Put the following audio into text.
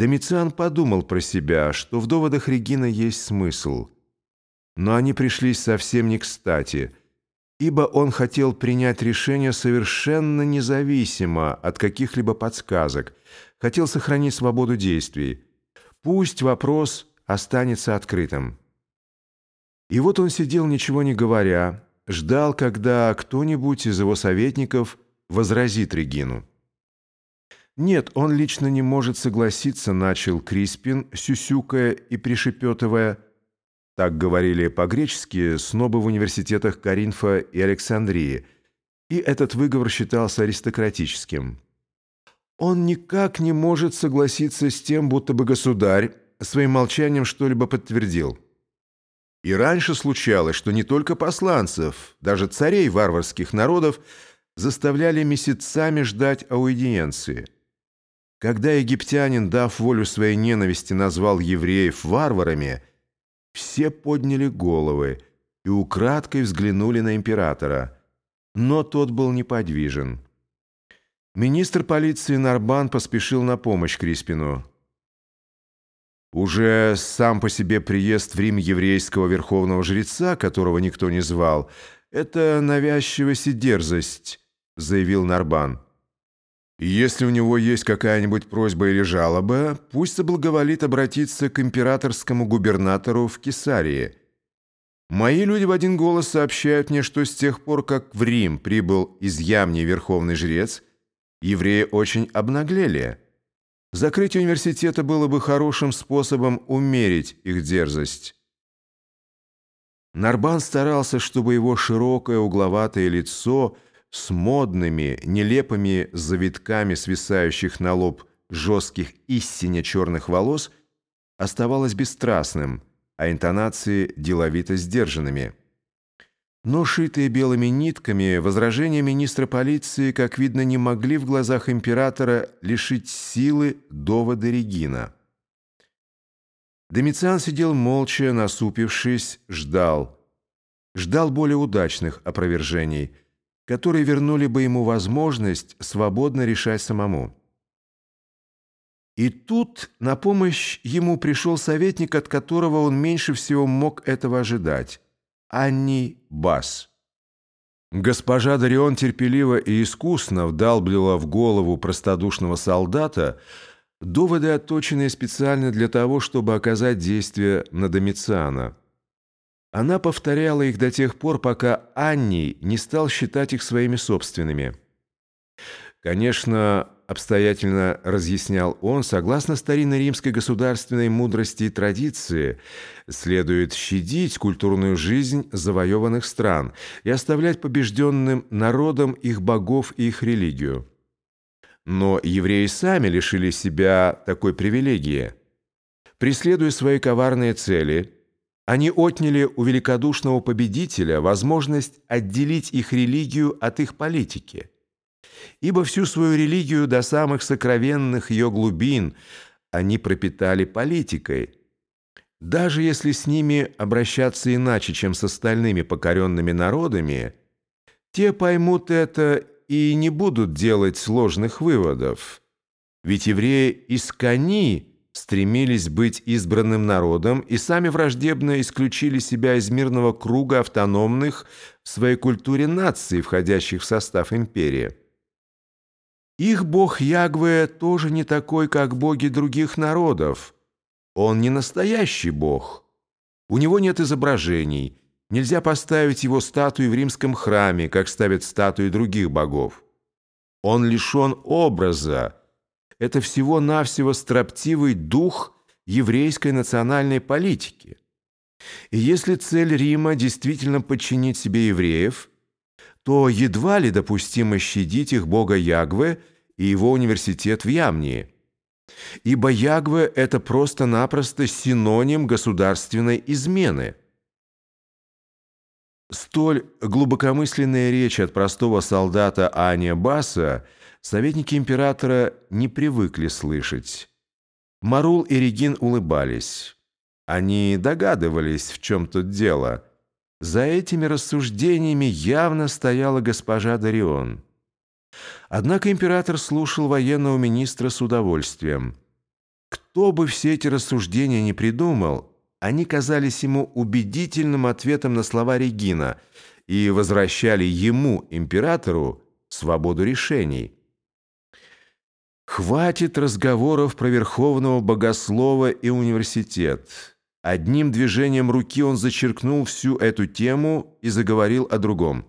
Домициан подумал про себя, что в доводах Регина есть смысл. Но они пришлись совсем не кстати, ибо он хотел принять решение совершенно независимо от каких-либо подсказок, хотел сохранить свободу действий. Пусть вопрос останется открытым. И вот он сидел, ничего не говоря, ждал, когда кто-нибудь из его советников возразит Регину. «Нет, он лично не может согласиться», — начал Криспин, сюсюкая и пришепетывая. Так говорили по-гречески снобы в университетах Каринфа и Александрии, и этот выговор считался аристократическим. «Он никак не может согласиться с тем, будто бы государь своим молчанием что-либо подтвердил». И раньше случалось, что не только посланцев, даже царей варварских народов заставляли месяцами ждать аудиенции. Когда египтянин, дав волю своей ненависти, назвал евреев варварами, все подняли головы и украдкой взглянули на императора, но тот был неподвижен. Министр полиции Нарбан поспешил на помощь Криспину. Уже сам по себе приезд в Рим еврейского верховного жреца, которого никто не звал, это навязчивость и дерзость, заявил Нарбан. Если у него есть какая-нибудь просьба или жалоба, пусть соблаговолит обратиться к императорскому губернатору в Кесарии. Мои люди в один голос сообщают мне, что с тех пор, как в Рим прибыл из Ямни верховный жрец, евреи очень обнаглели. Закрытие университета было бы хорошим способом умерить их дерзость. Нарбан старался, чтобы его широкое угловатое лицо с модными, нелепыми завитками свисающих на лоб жестких истине черных волос оставалось бесстрастным, а интонации деловито сдержанными. Но шитые белыми нитками, возражения министра полиции, как видно, не могли в глазах императора лишить силы довода Регина. Домициан сидел молча, насупившись, ждал. Ждал более удачных опровержений, которые вернули бы ему возможность свободно решать самому. И тут на помощь ему пришел советник, от которого он меньше всего мог этого ожидать. Анни Бас. Госпожа Дарион терпеливо и искусно вдалблила в голову простодушного солдата доводы, отточенные специально для того, чтобы оказать действие на Домициана. Она повторяла их до тех пор, пока Анни не стал считать их своими собственными. Конечно, обстоятельно разъяснял он, согласно старинной римской государственной мудрости и традиции, следует щадить культурную жизнь завоеванных стран и оставлять побежденным народам их богов и их религию. Но евреи сами лишили себя такой привилегии. Преследуя свои коварные цели, они отняли у великодушного победителя возможность отделить их религию от их политики – ибо всю свою религию до самых сокровенных ее глубин они пропитали политикой. Даже если с ними обращаться иначе, чем с остальными покоренными народами, те поймут это и не будут делать сложных выводов. Ведь евреи из Кани стремились быть избранным народом и сами враждебно исключили себя из мирного круга автономных в своей культуре наций, входящих в состав империи. Их бог Ягве тоже не такой, как боги других народов. Он не настоящий бог. У него нет изображений. Нельзя поставить его статуи в римском храме, как ставят статуи других богов. Он лишен образа. Это всего-навсего строптивый дух еврейской национальной политики. И если цель Рима действительно подчинить себе евреев, то едва ли допустимо щадить их бога Ягве – и его университет в Ямнии. Ибо Ягве – это просто-напросто синоним государственной измены. Столь глубокомысленная речь от простого солдата Аня Баса советники императора не привыкли слышать. Марул и Регин улыбались. Они догадывались, в чем тут дело. За этими рассуждениями явно стояла госпожа Дарион. Однако император слушал военного министра с удовольствием. Кто бы все эти рассуждения не придумал, они казались ему убедительным ответом на слова Регина и возвращали ему, императору, свободу решений. Хватит разговоров про верховного богослова и университет. Одним движением руки он зачеркнул всю эту тему и заговорил о другом.